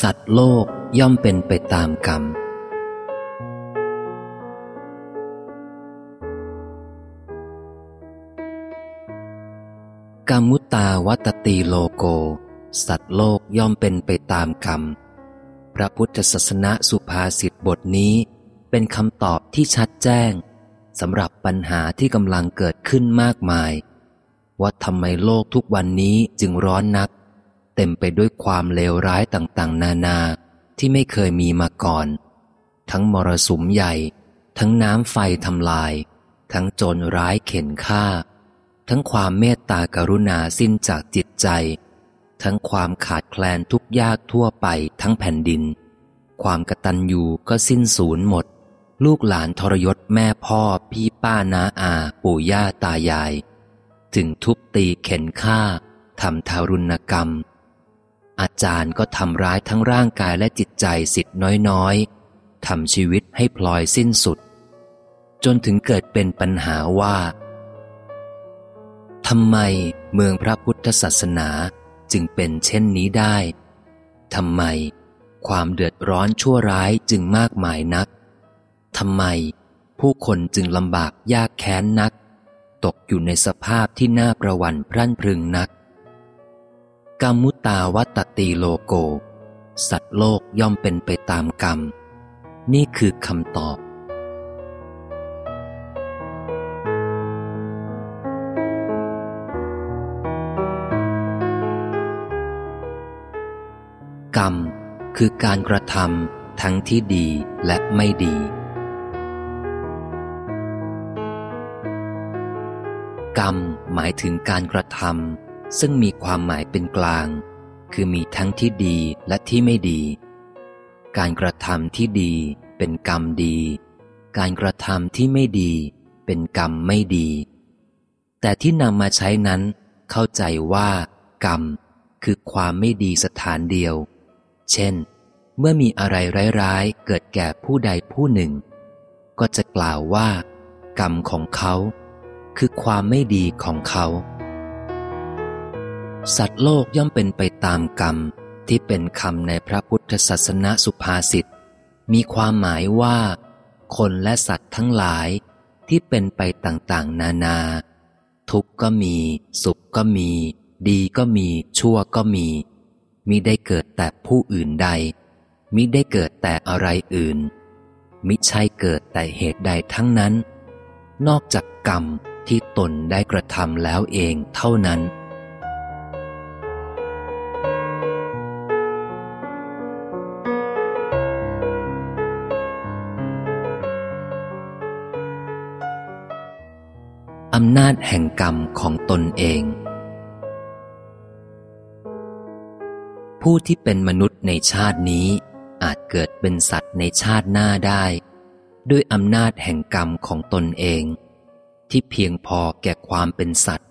สัตว์โลกย่อมเป็นไปตามกรรม กรรมุตาวัตตีโลโก สัตว์โลกย่อมเป็นไปตามกรรม พระพุทธศาสนาสุภาษิตบทนี้เป็นคำตอบที่ชัดแจ้งสำหรับปัญหาที่กำลังเกิดขึ้นมากมาย ว่าทำไมโลกทุกวันนี้จึงร้อนนัก เต็มไปด้วยความเลวร้ายต่างๆ นานาที่ไม่เคยมีมาก่อน ทั้งมรสุมใหญ่ ทั้งน้ำไฟทำลาย ทั้งโจรร้ายเข็นฆ่า ทั้งความเมตตากรุณาสิ้นจากจิตใจ ทั้งความขาดแคลนทุกยากทั่วไปทั้งแผ่นดิน ความกตัญญูก็สิ้นสูญหมด ลูกหลานทรยศแม่พ่อพี่ป้านาอาปู่ย่าตายาย ถึงทุบตีเข็นฆ่าทำทารุณกรรม อาจารย์ก็ทำร้ายทั้งร่างกายและจิตใจสิทธิ์น้อยๆทำชีวิตให้พลอยสิ้นสุด จนถึงเกิดเป็นปัญหาว่าทำไมเมืองพระพุทธศาสนาจึงเป็นเช่นนี้ได้ทำไมความเดือดร้อนชั่วร้ายจึงมากมายนักทำไมผู้คนจึงลำบากยากแค้นนัก ตกอยู่ในสภาพที่น่าประวันพรั่นพรึงนัก กรรมุตาวัตตีโลโก สัตว์โลกย่อมเป็นไปตามกรรม นี่คือคำตอบ กรรมคือการกระทำทั้งที่ดีและไม่ดีกรรมหมายถึงการกระทำ ซึ่งมีความหมายเป็นกลาง คือมีทั้งที่ดีและที่ไม่ดี การกระทำที่ดีเป็นกรรมดี การกระทำที่ไม่ดี เป็นกรรมไม่ดี แต่ที่นำมาใช้นั้น เข้าใจว่า กรรม คือความไม่ดีสถานเดียว เช่น เมื่อมีอะไรร้ายๆ เกิดแก่ผู้ใดผู้หนึ่ง ก็จะกล่าวว่า กรรมของเขา คือความไม่ดีของเขา สัตว์โลกย่อมเป็นไปตามกรรม ที่เป็นคำในพระพุทธศาสนาสุภาษิตมีความหมายว่า คนและสัตว์ทั้งหลายที่เป็นไปต่างๆ นานา ทุกข์ก็มี สุขก็มี ดีก็มี ชั่วก็มี มิได้เกิดแต่ผู้อื่นใด มิได้เกิดแต่อะไรอื่น มิใช่เกิดแต่เหตุใดทั้งนั้น นอกจากกรรมที่ตนได้กระทำแล้วเองเท่านั้น จแห่งกรรมของตนเอง ผู้ที่เป็นมนุษย์ในชาตินี้ อาจเกิดเป็นสัตว์ในชาติหน้าได้ ด้วยอำนาจแห่งกรรมของตนเอง ที่เพียงพอแก่ความเป็นสัตว์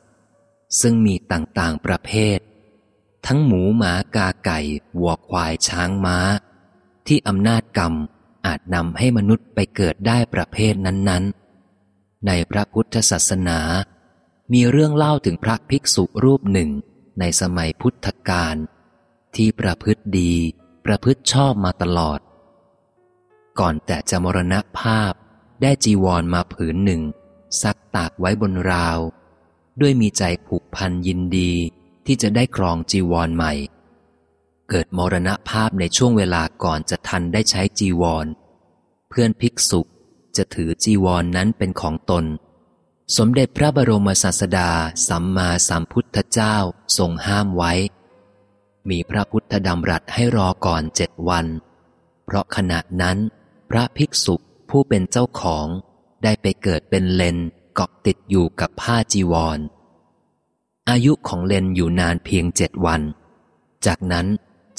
ซึ่งมีต่างๆประเภท ทั้งหมูหมากาไก่วัวควายช้างม้า ที่อำนาจกรรมอาจนำให้มนุษย์ไปเกิดได้ประเภทนั้น ๆ ในพระพุทธศาสนา มีเรื่องเล่าถึงพระภิกษุรูปหนึ่งในสมัยพุทธกาลที่ประพฤติดี ประพฤติชอบมาตลอด ก่อนแต่จะมรณภาพได้จีวรมาผืนหนึ่ง ซักตากไว้บนราว ด้วยมีใจผูกพันยินดีที่จะได้ครองจีวรใหม่ เกิดมรณภาพในช่วงเวลาก่อนจะทันได้ใช้จีวร เพื่อนภิกษุจะถือจีวรนนั้นเป็นของตน สมเด็จพระบรมศาสดาสัมมาสัมพุทธเจ้าทรงห้ามไว้ มีพระพุทธดำรัสให้รอก่อนเจ็ดวัน เพราะขณะนั้น พระภิกษุผู้เป็นเจ้าของได้ไปเกิดเป็นเลนเกาะติดอยู่กับผ้าจีวร อายุของเลนอยู่นานเพียงเจ็ดวัน จากนั้น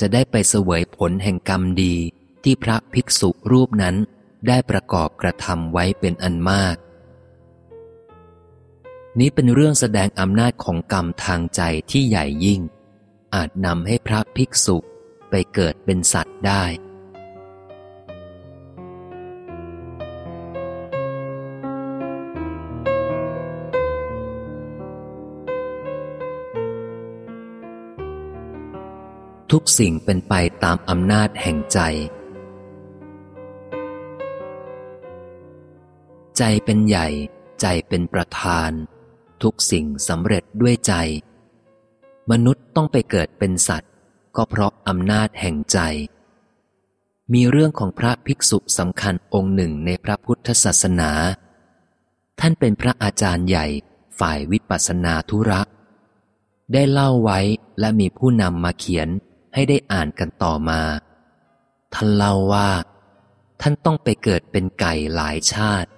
จะได้ไปเสวยผลแห่งกรรมดีที่พระภิกษุรูปนั้นได้ประกอบกระทำไว้เป็นอันมาก นี้เป็นเรื่องแสดงอำนาจของกรรมทางใจที่ใหญ่ยิ่ง อาจนำให้พระภิกษุไปเกิดเป็นสัตว์ได้ ทุกสิ่งเป็นไปตามอำนาจแห่งใจ ใจเป็นใหญ่ ใจเป็นประธาน ทุกสิ่งสำเร็จด้วยใจ มนุษย์ต้องไปเกิดเป็นสัตว์ ก็เพราะอำนาจแห่งใจ มีเรื่องของพระภิกษุสำคัญองค์หนึ่งในพระพุทธศาสนา ท่านเป็นพระอาจารย์ใหญ่ฝ่ายวิปัสสนาธุระ ได้เล่าไว้และมีผู้นำมาเขียนให้ได้อ่านกันต่อมา ท่านเล่าว่า ท่านต้องไปเกิดเป็นไก่หลายชาติ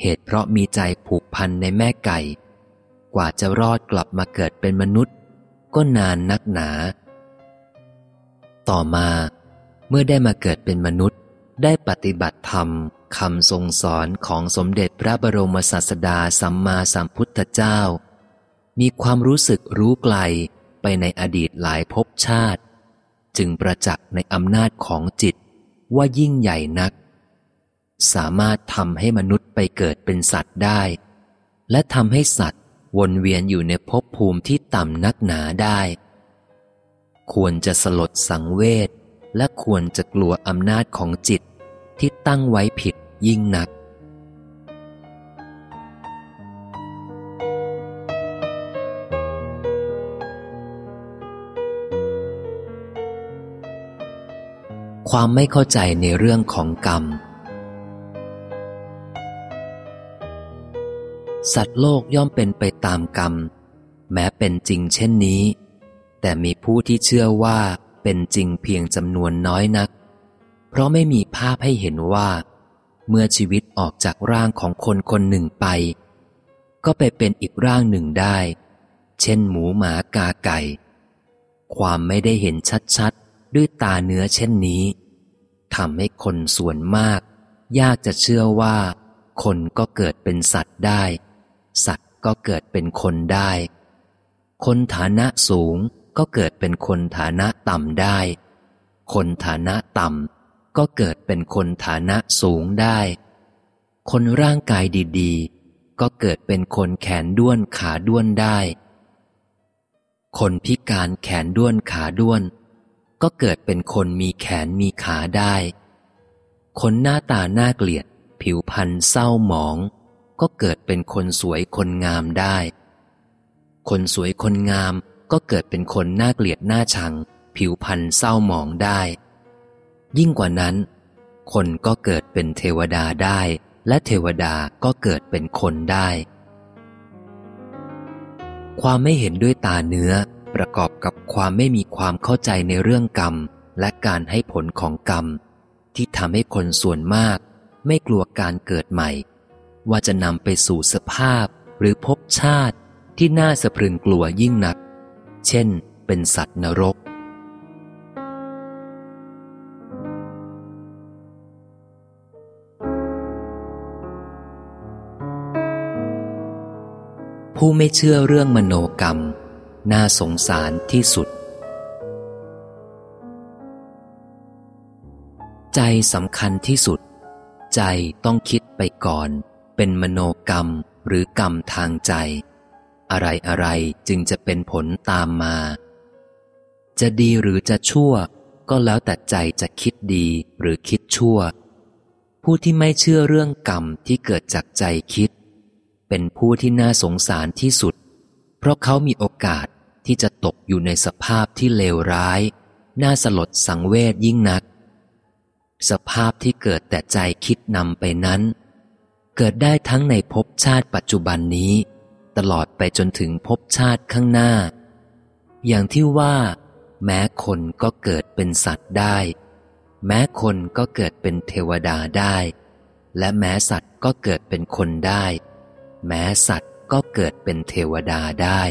เหตุเพราะมีใจผูกพันในแม่ไก่ กว่าจะรอดกลับมาเกิดเป็นมนุษย์ ก็นานนักหนา ต่อมาเมื่อได้มาเกิดเป็นมนุษย์ ได้ปฏิบัติธรรมคำทรงสอนของสมเด็จพระบรมศาสดาสัมมาสัมพุทธเจ้า มีความรู้สึกรู้ไกลไปในอดีตหลายภพชาติ จึงประจักษ์ในอำนาจของจิตว่ายิ่งใหญ่นัก สามารถทำให้มนุษย์ไปเกิดเป็นสัตว์ได้ และทำให้สัตว์ วนเวียนอยู่ในภพภูมิที่ต่ำนักหนาได้ ควรจะสลดสังเวชและควรจะกลัวอำนาจของจิตที่ตั้งไว้ผิดยิ่งนัก ความไม่เข้าใจในเรื่องของกรรม สัตว์โลกย่อมเป็นไปตามกรรม แม้เป็นจริงเช่นนี้ แต่มีผู้ที่เชื่อว่าเป็นจริงเพียงจำนวนน้อยนัก เพราะไม่มีภาพให้เห็นว่า เมื่อชีวิตออกจากร่างของคนคนหนึ่งไป ก็ไปเป็นอีกร่างหนึ่งได้ เช่นหมูหมากาไก่ ความไม่ได้เห็นชัดๆ ด้วยตาเนื้อเช่นนี้ทำให้คนส่วนมาก ยากจะเชื่อว่า คนก็เกิดเป็นสัตว์ได้ สัตว์ก็เกิดเป็นคนได้ คนฐานะสูงก็เกิดเป็นคนฐานะต่ำได้ คนฐานะต่ำก็เกิดเป็นคนฐานะสูงได้ คนร่างกายดีๆ ก็เกิดเป็นคนแขนด้วนขาด้วนได้ คนพิการแขนด้วนขาด้วน ก็เกิดเป็นคนมีแขนมีขาได้ คนหน้าตาหน้าเกลียด ผิวพรรณเศร้าหมอง ก็เกิดเป็นคนสวยคนงามได้ คนสวยคนงามก็เกิดเป็นคนน่าเกลียดน่าชัง ผิวพรรณเศร้าหมองได้ ยิ่งกว่านั้น คนก็เกิดเป็นเทวดาได้ และเทวดาก็เกิดเป็นคนได้ ความไม่เห็นด้วยตาเนื้อประกอบกับความไม่มีความเข้าใจในเรื่องกรรม และการให้ผลของกรรม ที่ทำให้คนส่วนมาก ไม่กลัวการเกิดใหม่ ว่าจะนำไปสู่สภาพหรือภพชาติที่น่าสะพรึงกลัวยิ่งนัก เช่น เป็นสัตว์นรก ผู้ไม่เชื่อเรื่องมโนกรรม น่าสงสารที่สุด ใจสำคัญที่สุด ใจต้องคิดไปก่อน เป็นมโนกรรมหรือกรรมทางใจ อะไรอะไรจึงจะเป็นผลตามมา จะดีหรือจะชั่ว ก็แล้วแต่ใจจะคิดดีหรือคิดชั่ว ผู้ที่ไม่เชื่อเรื่องกรรมที่เกิดจากใจคิด เป็นผู้ที่น่าสงสารที่สุด เพราะเขามีโอกาสที่จะตกอยู่ในสภาพที่เลวร้าย น่าสลดสังเวชยิ่งนัก สภาพที่เกิดแต่ใจคิดนำไปนั้น เกิดได้ทั้งในภพชาติปัจจุบันนี้ ตลอดไปจนถึงภพชาติข้างหน้า อย่างที่ว่า แม้คนก็เกิดเป็นสัตว์ได้ แม้คนก็เกิดเป็นเทวดาได้ และแม้สัตว์ก็เกิดเป็นคนได้ แม้สัตว์ก็เกิดเป็นเทวดาได้